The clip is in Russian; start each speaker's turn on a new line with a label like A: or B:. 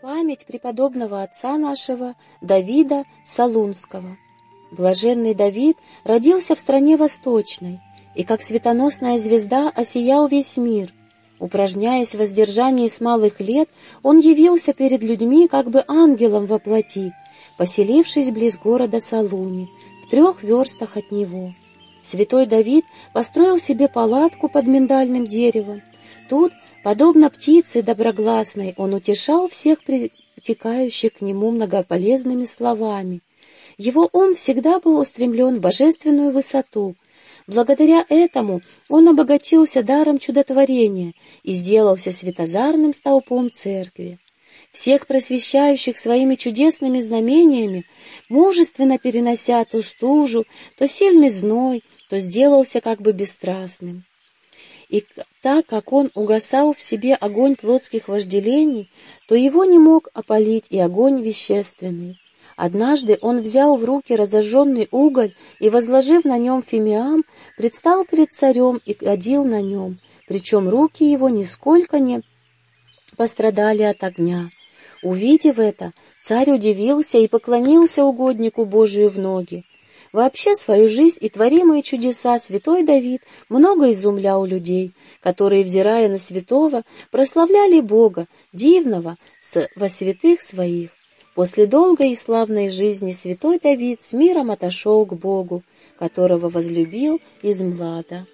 A: Память преподобного отца нашего Давида Салунского. Блаженный Давид родился в стране Восточной, и как светоносная звезда осиял весь мир. Упражняясь в воздержании с малых лет, он явился перед людьми как бы ангелом во плоти, поселившись близ города Салуни, в трех верстах от него. Святой Давид построил себе палатку под миндальным деревом. Тут Подобно птице доброгласной, он утешал всех притекающих к нему многополезными словами. Его ум всегда был устремлен в божественную высоту. Благодаря этому он обогатился даром чудотворения и сделался светозарным столпом церкви. Всех просвещающих своими чудесными знамениями, мужественно перенося то стужу, то сильный зной, то сделался как бы бесстрастным. И так как он угасал в себе огонь плотских вожделений, то его не мог опалить и огонь вещественный. Однажды он взял в руки разожженный уголь и, возложив на нем фимиам, предстал перед царем и кадил на нем, причем руки его нисколько не пострадали от огня. Увидев это, царь удивился и поклонился угоднику Божию в ноги. Вообще свою жизнь и творимые чудеса святой Давид много изумлял людей, которые, взирая на святого, прославляли Бога, дивного, во святых своих. После долгой и славной жизни святой Давид с миром отошел к Богу, которого возлюбил из млада.